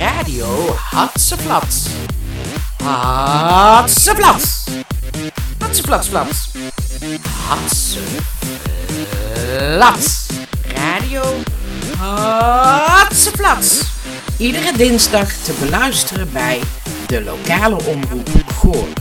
Radio Hatseflats. Hatseflats. Hatseflatsflats. Hatseflats. Radio Hatseflats. Iedere dinsdag te beluisteren bij de lokale omroep Goor.